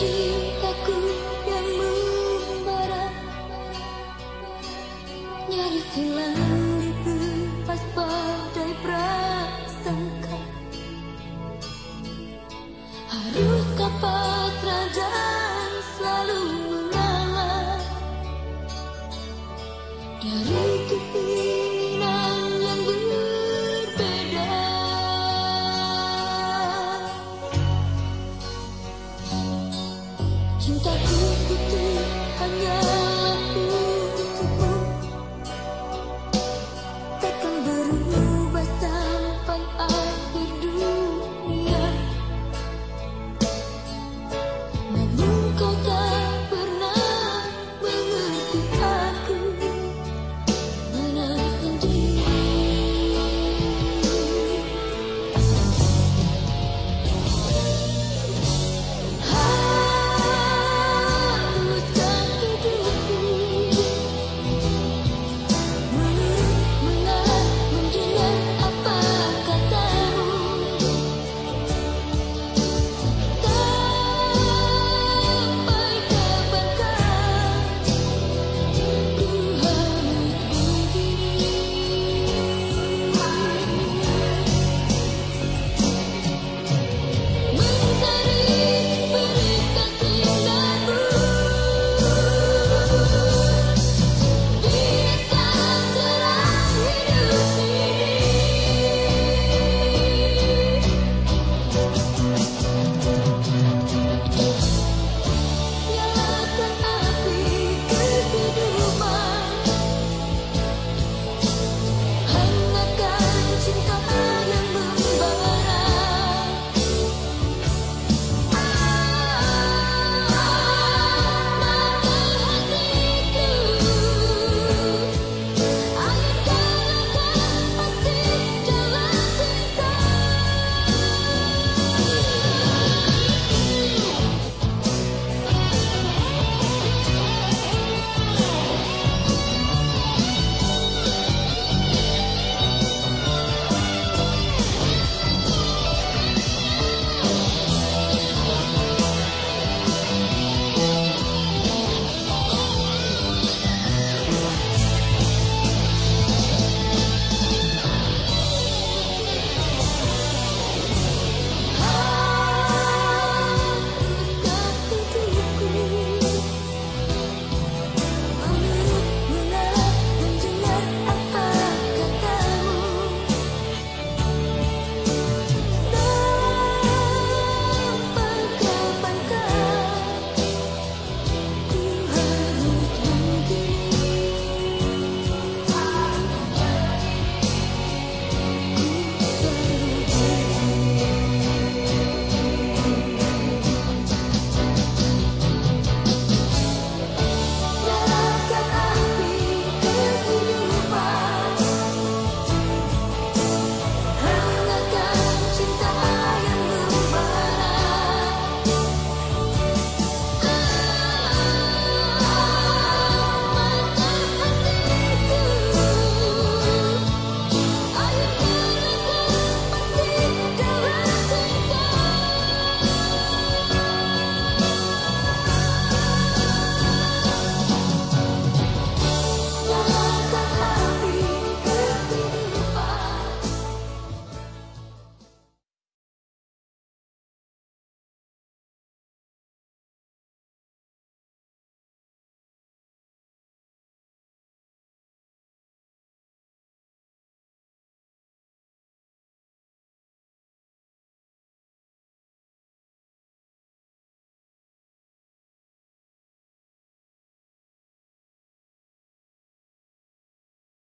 cintaku yang mubarak Nyaris hilang ditumpas badai prasangka. Harus dapat rada selalu mengalah? Dari Hanya